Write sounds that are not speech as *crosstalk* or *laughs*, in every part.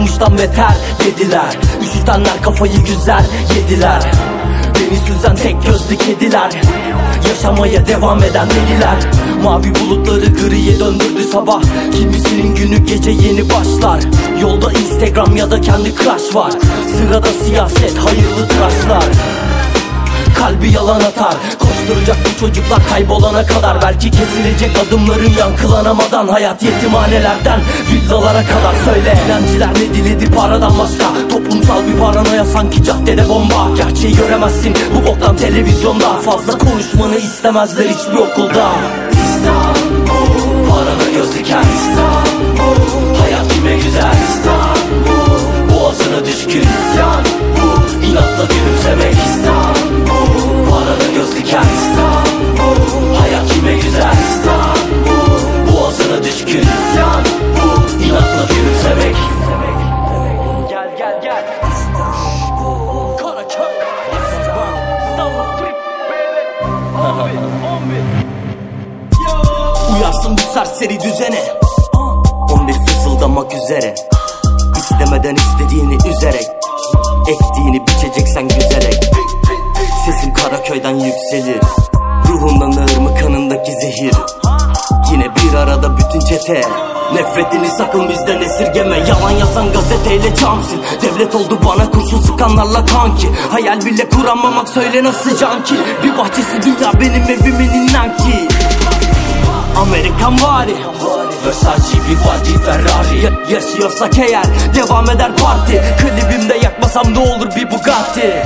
Vurulmuştan beter dediler Üşütenler kafayı güzel yediler. Beni süzen tek gözlü kediler. Yaşamaya devam eden deliler. Mavi bulutları griye döndürdü sabah. Kimisinin günü gece yeni başlar. Yolda instagram ya da kendi crush var. Sırada siyaset hayırlı tıraşlar Kalbi yalan atar. Koşturacak bu çocuklar kaybolana kadar. Belki kesilecek adımların yankılanamadan. Hayat yetimhanelerden villalara kadar. Söyle eğlenceler ne diledi paradan başka Toplumsal bir paranoya sanki caddede bomba. Gerçeği göremezsin bu boktan televizyonda. Fazla konuşmanı istemezler hiçbir okulda. İstanbul. Parana göz diken. İstanbul. Hayat kime güzel? İstanbul. Boğazına düşkün. İstanbul Uyarsın bu serseri düzene. 11 fısıldamak üzere. İstemeden istediğini üzerek. Ektiğini biçeceksen güzelek Sesim Karaköy'den yükselir. Ruhundan ağır mı kanındaki zehir Yine bir arada bütün çete. Nefretini sakın bizden esirgeme. Yalan yazan gazeteyle camsil Devlet oldu bana kurşun sıkanlarla kanki. Hayal bile kuramamak söyle nasıl can ki Bir bahçesi dünya benim evimin inan ki Amerikan vari. Versace, Bugatti, Ferrari. Ya- Yaşıyorsak eğer devam eder parti. Klibimde yakmasam ne olur bir Bugatti.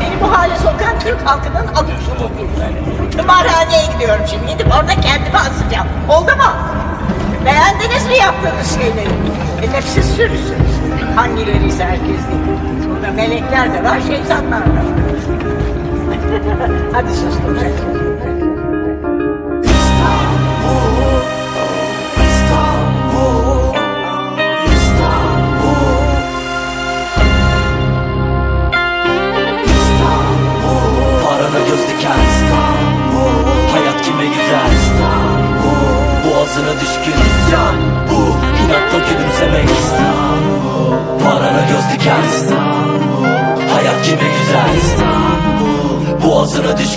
Beni bu hale sokan Türk halkının alışımı bir. Tımarhaneye gidiyorum şimdi. Gidip orada kendimi asacağım. Oldu mu? Beğendiniz mi yaptığınız şeyleri? Edepsiz sürüsü. Hangileriyse herkes değil. Burada melekler de var, şeytanlar da var. *laughs* Hadi susturacak.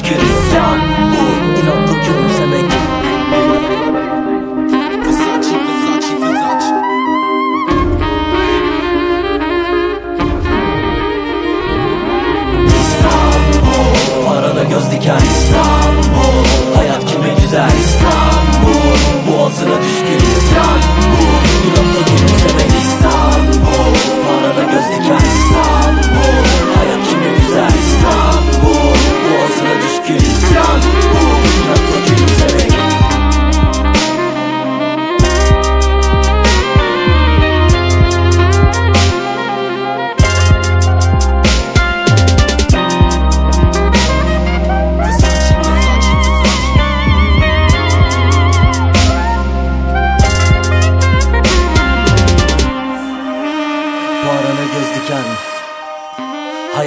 Boğazına düşkün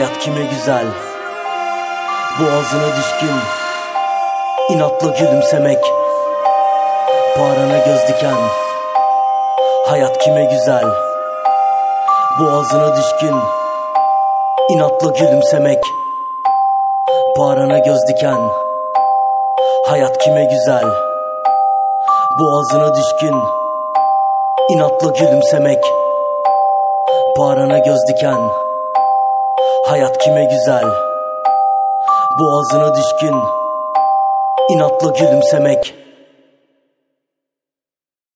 Hayat kime güzel? Boğazına düşkün İnatla gülümsemek. Parana göz diken Hayat kime güzel? Boğazına düşkün İnatla gülümsemek. Parana göz diken Hayat kime güzel? Boğazına düşkün İnatla gülümsemek. Parana göz diken Hayat kime güzel? Boğazına düşkün. İnatla gülümsemek